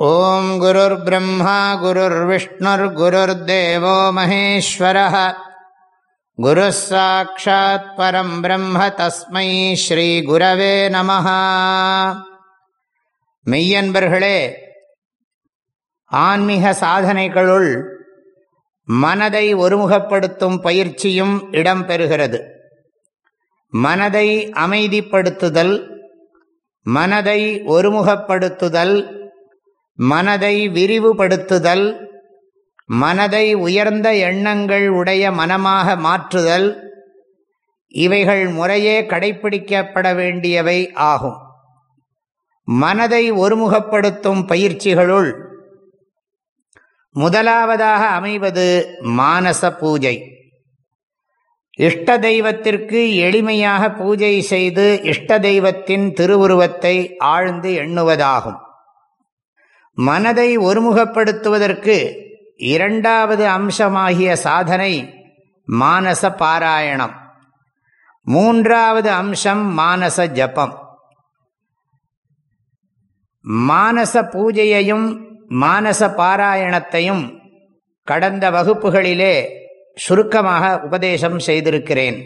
ஓம் குருர் பிரம்மா குருர் விஷ்ணுர் குருர் தேவோ மகேஸ்வர குரு சாட்சாத் பரம் பிரம்ம தஸ்மை ஸ்ரீ குரவே நம மெய்யன்பர்களே ஆன்மீக சாதனைகளுள் மனதை ஒருமுகப்படுத்தும் பயிற்சியும் இடம்பெறுகிறது. மனதை அமைதிப்படுத்துதல் மனதை ஒருமுகப்படுத்துதல் மனதை விரிவுபடுத்துதல் மனதை உயர்ந்த எண்ணங்கள் உடைய மனமாக மாற்றுதல் இவைகள் முறையே கடைபிடிக்கப்பட வேண்டியவை ஆகும். மனதை ஒருமுகப்படுத்தும் பயிற்சிகளுள் முதலாவதாக அமைவது மானச பூஜை. இஷ்ட தெய்வத்திற்கு எளிமையாக பூஜை செய்து இஷ்ட தெய்வத்தின் திருவுருவத்தை ஆழ்ந்து எண்ணுவதாகும். மனதை ஒருமுகப்படுத்துவதற்கு இரண்டாவது அம்சமாகிய சாதனை மானச பாராயணம். மூன்றாவது அம்சம் மானச ஜபம். மானச பூஜையையும் மானச பாராயணத்தையும் கடந்த வகுப்புகளிலே சுருக்கமாக உபதேசம் செய்திருக்கிறேன்.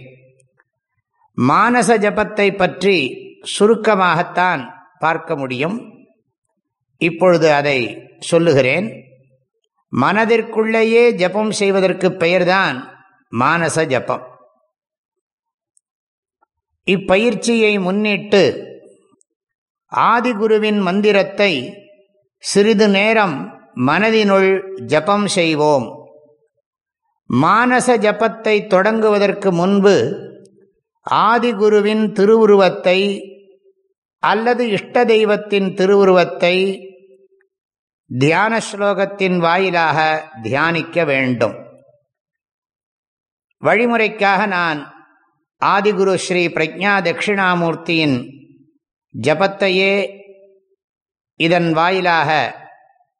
மானச ஜபத்தை பற்றி சுருக்கமாகத்தான் பார்க்க முடியும். இப்பொழுது அதை சொல்லுகிறேன். மனதிற்குள்ளேயே ஜபம் செய்வதற்கு பெயர்தான் மானச ஜபம். இப்பயிற்சியை முன்னிட்டு ஆதிகுருவின் மந்திரத்தை சிறிது நேரம் மனதினுள் ஜபம் செய்வோம். மானச ஜபத்தை தொடங்குவதற்கு முன்பு ஆதிகுருவின் திருவுருவத்தை அல்லது இஷ்ட தெய்வத்தின் திருவுருவத்தை தியான ஸ்லோகத்தின் வாயிலாக தியானிக்க வேண்டும். வழிமுறைக்காக நான் ஆதிகுரு ஸ்ரீ பிரஜா தட்சிணாமூர்த்தியின் ஜபத்தையே இதன் வாயிலாக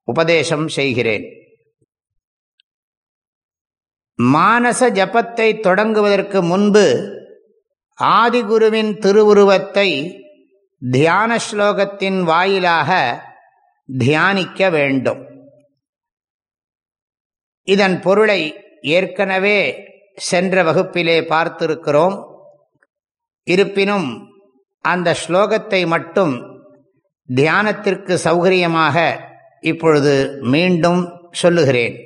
உபதேசம் செய்கிறேன். மானச ஜபத்தை தொடங்குவதற்கு முன்பு ஆதிகுருவின் திருவுருவத்தை தியான ஸ்லோகத்தின் வாயிலாக தியானிக்க வேண்டும். இதன் பொருளை ஏற்கனவே சென்ற வகுப்பிலே பார்த்திருக்கிறோம். இருப்பினும் அந்த ஸ்லோகத்தை மட்டும் தியானத்திற்கு சௌகரியமாக இப்பொழுது மீண்டும் சொல்லுகிறேன்.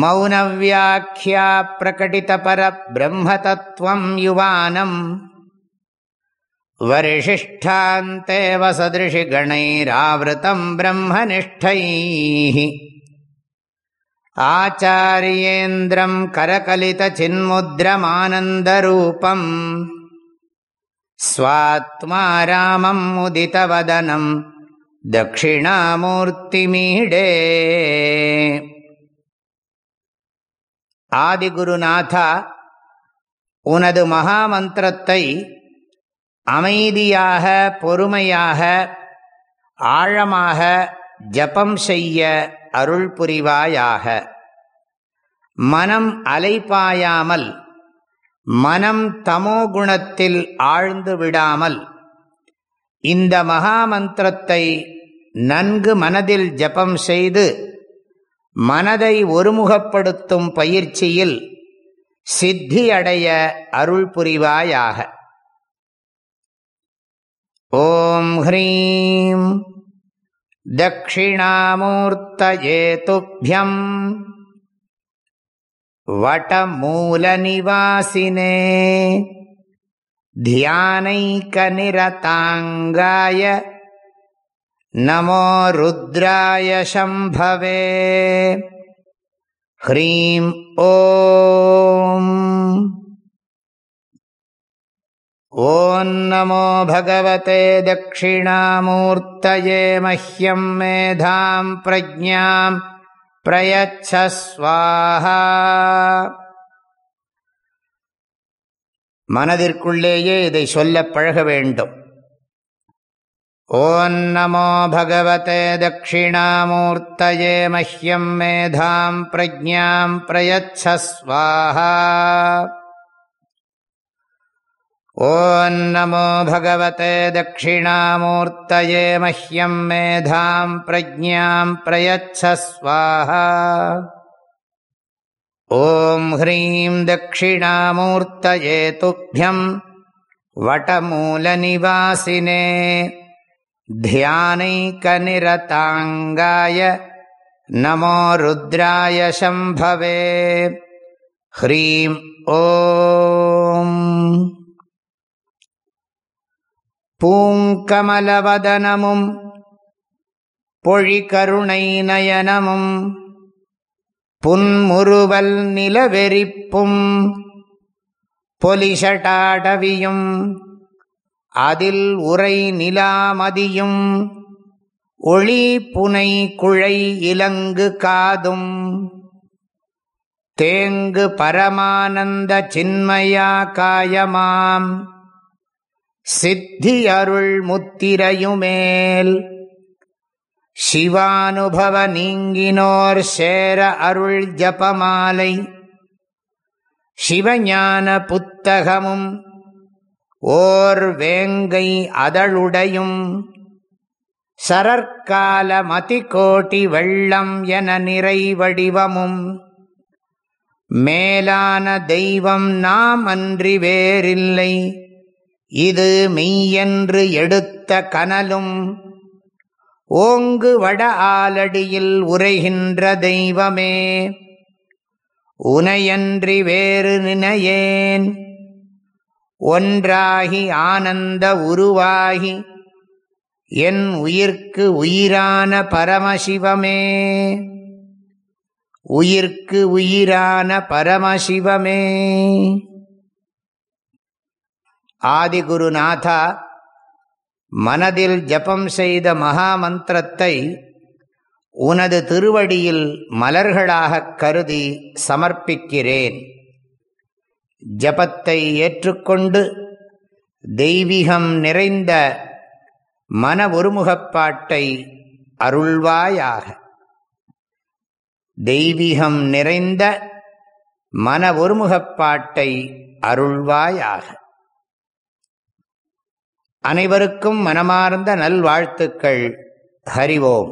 மௌனவியாக்கியா பிரகடிதபர பிரம்ம தத்துவம் யுவானம் वरिशिष्ठान्तेव सदृशिगणैरावृतम् ब्रह्मनिष्ठैः आचार्येन्द्रम् करकलितचिन्मुद्रमानन्दरूपम् स्वात्मा रामम् मुदितवदनम् தட்சிணாமூர்த்திமீடே ஆதிகுருநாதா உனது மகாமந்திரத்தை அமைதியாக பொறுமையாக ஆழமாக ஜபம் செய்ய அருள் புரிவாயாக. மனம் அலைப்பாயாமல் மனம் தமோகுணத்தில் ஆழ்ந்து விடாமல் இந்த மகாமந்திரத்தை நன்கு மனதில் ஜபம் செய்து மனதை ஒருமுகப்படுத்தும் பயிற்சியில் சித்தியடைய அருள் புரிவாயாக. ॐ ह्रीं दक्षिणामूर्तये तुभ्यम् वटमूलनिवासिने ध्यानैकनिरताङ्गाय नमो रुद्राय शम्भवे ह्रीं ॐ ॐ नमो भगवते दक्षिणामूर्तये मह्यं मेधां प्रज्ञां प्रयच्छ स्वाहा மனதிற்குள்ளேயே இதை சொல்ல பழக வேண்டும் ஓம் நமோ பகவதே தட்சிணாமூர்த்தயே மஹ்யம் மேதாம் பிரஜாம் பிரயச்சஸ்வாஹா ॐ नमो भगवते दक्षिणामूर्तये मह्यं मेधां प्रज्ञां प्रयच्छ स्वाहा। ॐ ह्रीं दक्षिणामूर्तये तुभ्यं वटमूलनिवासिने ध्यानैकनिरताङ्गाय नमो रुद्राय शम्भवे। ह्रीं ॐ பூங்கமலவதனமும் பொழிகருணை நயனமும் புன்முறுவல் நிலவெறிப்பும் பொலிஷடாடவியும் அதில் உரை நிலாமதியும் ஒளி புனை குழை இலங்கு காதும் தேங்கு பரமானந்த சின்மயா காயமாம். சித்தி அருள் முத்திரையுமேல் சிவானுபவ நீங்கினோர் சேர அருள் ஜபமாலை. சிவஞான புத்தகமும் ஓர் வேங்கை அதழுடையும் சரற்கால மதிகோட்டி வெள்ளம் என நிறைவடிவமும் மேலான தெய்வம் நாம் அன்றி வேறில்லை. இது மெய்யென்று எடுத்த கனலும் ஓங்கு வட ஆலடியில் உரைகின்ற தெய்வமே. உனையன்றி வேறு நினையேன். ஒன்றாகி ஆனந்த உருவாகி என் உயிர்க்கு உயிரான பரமசிவமே. உயிர்க்கு உயிரான பரமசிவமே. ஆதிகுருநாதா மனதில் ஜபம் செய்த மகா மந்திரத்தை உனது திருவடியில் மலர்களாகக் கருதி சமர்ப்பிக்கிறேன். ஜபத்தை ஏற்றுக்கொண்டு தெய்வீகம் நிறைந்த மன ஒருமுகப்பாட்டை அருள்வாயாக. தெய்வீகம் நிறைந்த மன ஒருமுகப்பாட்டை அருள்வாயாக. அனைவருக்கும் மனமார்ந்த நல்வாழ்த்துக்கள். ஹரிவோம்